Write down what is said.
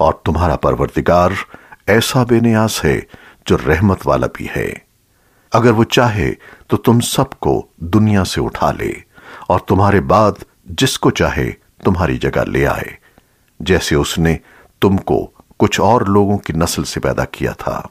اور تمہارا پروردگار ایسا بے نیاز ہے جو رحمت والا بھی ہے۔ اگر وہ چاہے تو تم سب کو دنیا سے اٹھا لے اور تمہارے بعد جس کو چاہے تمہاری جگہ لے آئے۔ جیسے اس نے تم کو کچھ اور لوگوں کی نسل سے پیدا کیا تھا۔